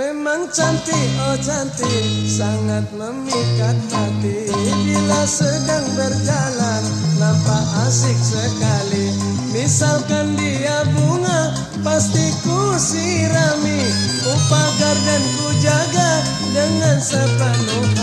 Memang cantik, oh cantik, sangat memikat hati. Bila sedang berjalan, nampak asik sekali. Misalkan dia bunga, pasti ku sirami. Ku pagar dan ku jaga dengan sepenuh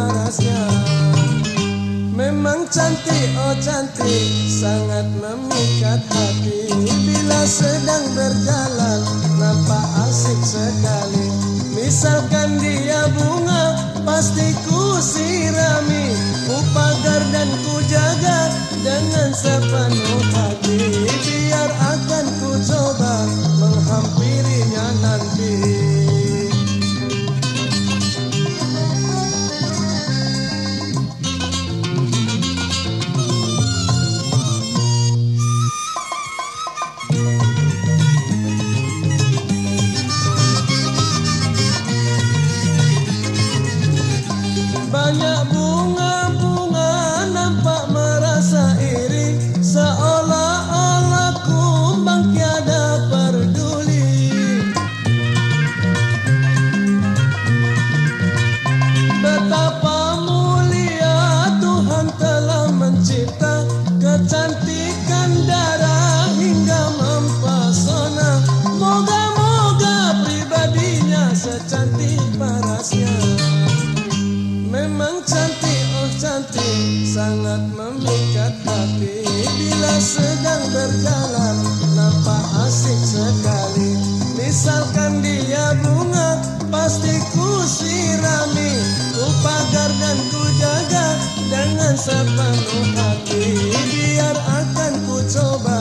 parasnya Memang cantik, oh cantik, sangat memikat hati. Bila sedang berjalan, nampak asik sekali. Misalkan dia bunga, pasti ku sirami. Ku pagar dan ku jaga dengan sepenuh hati. Biar akan Hanya sangat memikat hati. Bila sedang berjalan, nampak asik sekali. Misalkan dia bunga, pasti ku sirami. Ku pagar dan ku jaga dengan sepenuh hati. Biar akan ku coba